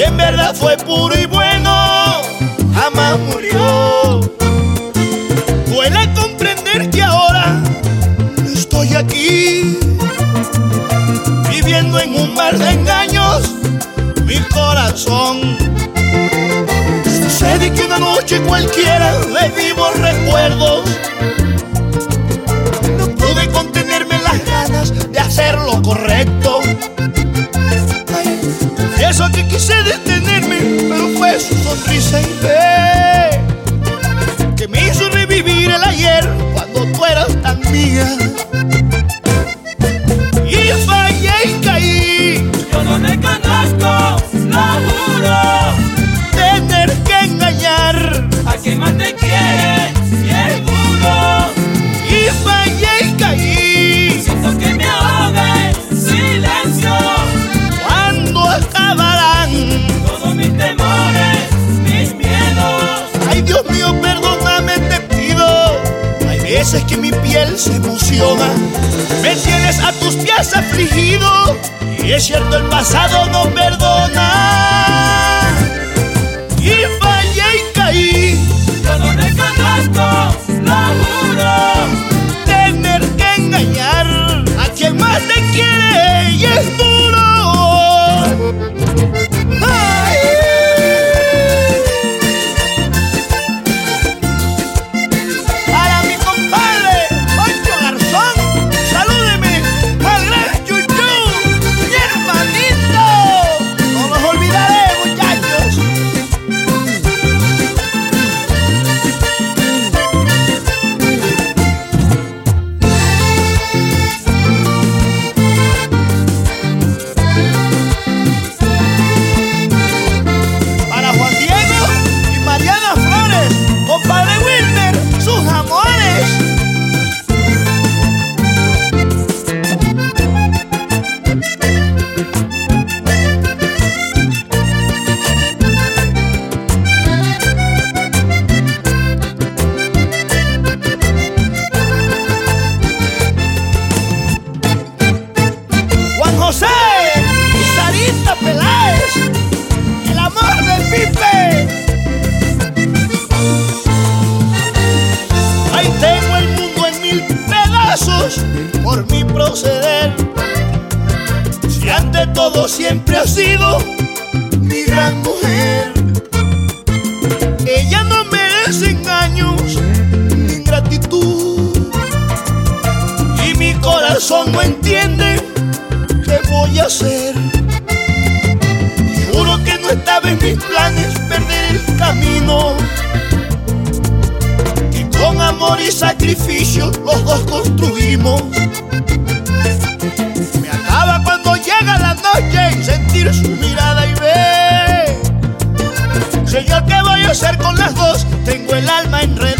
y en verdad fue puro y bueno, jamás murió. Duele comprender que ahora estoy aquí, viviendo en un mar de engaños, mi corazón. Sucede que una noche cualquiera le vimos recuerdos piel se fusiona. Me tienes a tus pies afligido y es cierto el pasado no perdona. por mi proceder. Si ante todo siempre ha sido mi gran mujer. Ella no merece engaños ni ingratitud. Y mi corazón no entiende qué voy a hacer. Juro que no estaba en mis planes amor y sacrificio los dos construimos. Me acaba cuando llega la noche y sentir su mirada y ver. Señor, ¿qué voy a hacer con las dos? Tengo el alma enredada.